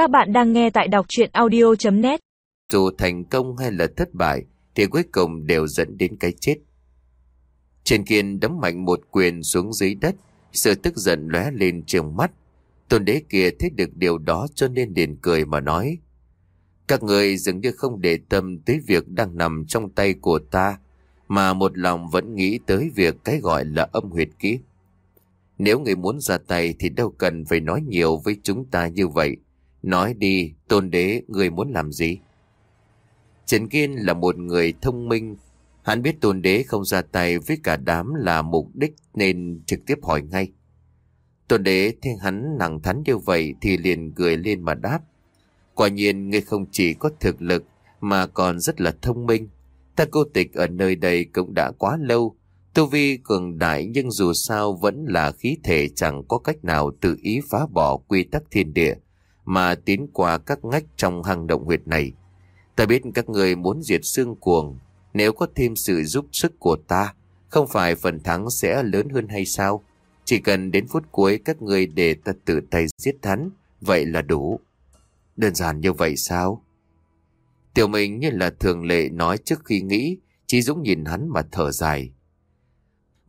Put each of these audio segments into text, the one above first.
Các bạn đang nghe tại đọc chuyện audio.net Dù thành công hay là thất bại thì cuối cùng đều dẫn đến cái chết. Trên kiên đấm mạnh một quyền xuống dưới đất, sự tức giận lóe lên trường mắt. Tôn đế kia thấy được điều đó cho nên liền cười mà nói. Các người dường như không để tâm tới việc đang nằm trong tay của ta, mà một lòng vẫn nghĩ tới việc cái gọi là âm huyệt kia. Nếu người muốn ra tay thì đâu cần phải nói nhiều với chúng ta như vậy. Nói đi, tôn đế, người muốn làm gì? Trần Kiên là một người thông minh. Hắn biết tôn đế không ra tay với cả đám là mục đích nên trực tiếp hỏi ngay. Tôn đế thấy hắn nặng thắn như vậy thì liền cười lên mà đáp. Quả nhiên ngươi không chỉ có thực lực mà còn rất là thông minh. Ta cô tịch ở nơi đây cũng đã quá lâu. Tu vi cường đại nhưng dù sao vẫn là khí thể chẳng có cách nào tự ý phá bỏ quy tắc thiên địa mà tiến qua các ngách trong hang động huyệt này. Ta biết các người muốn diệt xương cuồng, nếu có thêm sự giúp sức của ta, không phải phần thắng sẽ lớn hơn hay sao? Chỉ cần đến phút cuối các người để ta tự tay giết hắn, vậy là đủ. Đơn giản như vậy sao? Tiểu mình như là thường lệ nói trước khi nghĩ, Chí Dũng nhìn hắn mà thở dài.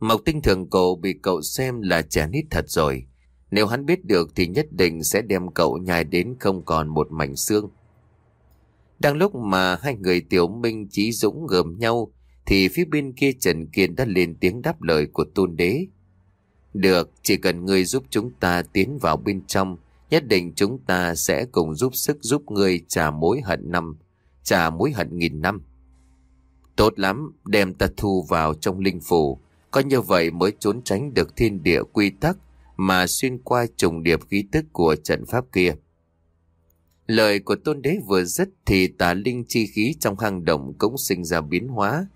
Mộc tinh thường cậu bị cậu xem là trẻ nít thật rồi. Nếu hắn biết được thì nhất định sẽ đem cậu nhai đến không còn một mảnh xương. Đang lúc mà hai người Tiểu Minh Chí Dũng gồm nhau thì phía bên kia Trần Kiên đã lên tiếng đáp lời của tôn đế. Được, chỉ cần ngươi giúp chúng ta tiến vào bên trong, nhất định chúng ta sẽ cùng giúp sức giúp ngươi trả mối hận năm, trả mối hận nghìn năm. Tốt lắm, đem ta thu vào trong linh phủ, có như vậy mới trốn tránh được thiên địa quy tắc mà xuyên qua trùng điệp khí tức của trận pháp kia. Lời của tôn đế vừa dứt thì tà linh chi khí trong hang động cũng sinh ra biến hóa.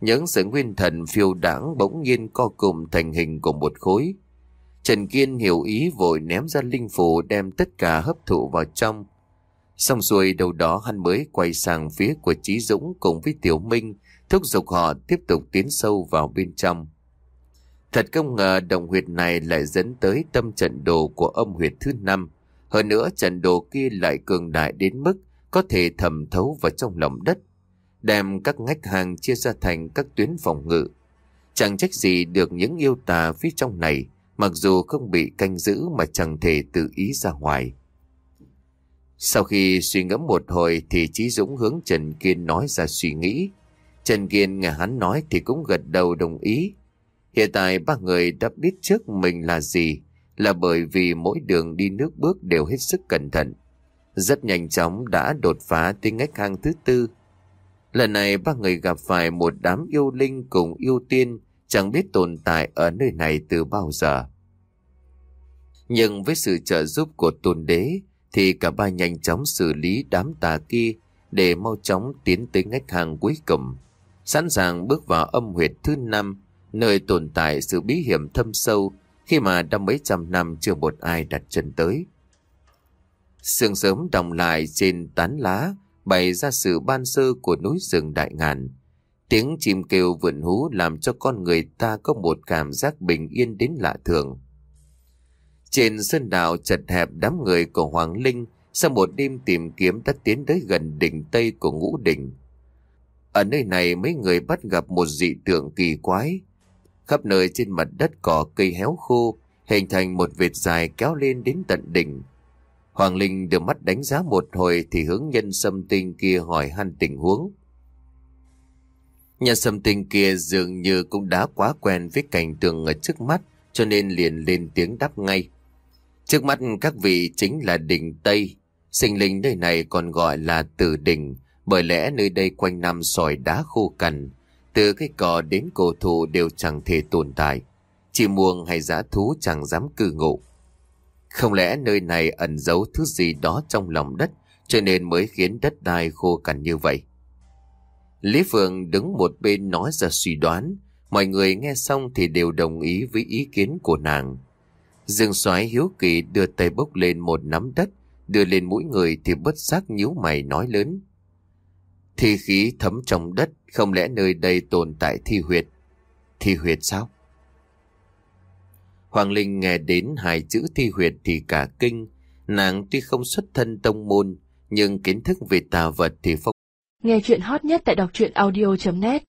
Những sự nguyên thần phiêu đảng bỗng nhiên co cùng thành hình của một khối. Trần Kiên hiểu ý vội ném ra linh phù đem tất cả hấp thụ vào trong. Xong xuôi đầu đó hắn mới quay sang phía của Trí Dũng cùng với Tiểu Minh, thúc giục họ tiếp tục tiến sâu vào bên trong. Thật không ngờ đồng huyệt này lại dẫn tới tâm trận đồ của âm huyệt thứ năm. Hơn nữa trận đồ kia lại cường đại đến mức có thể thẩm thấu vào trong lòng đất. Đem các ngách hàng chia ra thành các tuyến phòng ngự. Chẳng trách gì được những yêu tà phía trong này, mặc dù không bị canh giữ mà chẳng thể tự ý ra ngoài. Sau khi suy ngẫm một hồi thì Chí Dũng hướng Trần Kiên nói ra suy nghĩ. Trần Kiên nghe hắn nói thì cũng gật đầu đồng ý. Hiện tại ba người đã biết trước mình là gì là bởi vì mỗi đường đi nước bước đều hết sức cẩn thận. Rất nhanh chóng đã đột phá tới ngách hang thứ tư. Lần này ba người gặp phải một đám yêu linh cùng yêu tiên chẳng biết tồn tại ở nơi này từ bao giờ. Nhưng với sự trợ giúp của tôn đế thì cả ba nhanh chóng xử lý đám tà kia để mau chóng tiến tới ngách hàng cuối cùng, sẵn sàng bước vào âm huyệt thứ năm nơi tồn tại sự bí hiểm thâm sâu khi mà đã mấy trăm năm chưa một ai đặt chân tới. Sương sớm đồng lại trên tán lá, bày ra sự ban sơ của núi rừng đại ngàn. Tiếng chim kêu vượn hú làm cho con người ta có một cảm giác bình yên đến lạ thường. Trên sơn đảo chật hẹp đám người của Hoàng Linh sau một đêm tìm kiếm đã tiến tới gần đỉnh Tây của Ngũ Đỉnh. Ở nơi này mấy người bắt gặp một dị tượng kỳ quái. Khắp nơi trên mặt đất cỏ cây héo khô, hình thành một vệt dài kéo lên đến tận đỉnh. Hoàng Linh đưa mắt đánh giá một hồi thì hướng nhân sâm tinh kia hỏi han tình huống. Nhân sâm tinh kia dường như cũng đã quá quen với cảnh tượng ở trước mắt cho nên liền lên tiếng đáp ngay. Trước mắt các vị chính là đỉnh Tây, sinh linh nơi này còn gọi là tử đỉnh, bởi lẽ nơi đây quanh năm sỏi đá khô cằn, từ cái cỏ đến cổ thụ đều chẳng thể tồn tại. Chỉ muông hay giá thú chẳng dám cư ngụ. Không lẽ nơi này ẩn giấu thứ gì đó trong lòng đất cho nên mới khiến đất đai khô cằn như vậy? Lý Phượng đứng một bên nói ra suy đoán. Mọi người nghe xong thì đều đồng ý với ý kiến của nàng. Dương soái hiếu kỳ đưa tay bốc lên một nắm đất, đưa lên mũi người thì bất giác nhíu mày nói lớn. Thi khí thấm trong đất, không lẽ nơi đây tồn tại thi huyệt? Thi huyệt sao? Hoàng Linh nghe đến hai chữ thi huyệt thì cả kinh, Nàng tuy không xuất thân tông môn, nhưng kiến thức về tà vật thì phong. Nghe chuyện hot nhất tại đọc truyện audio.net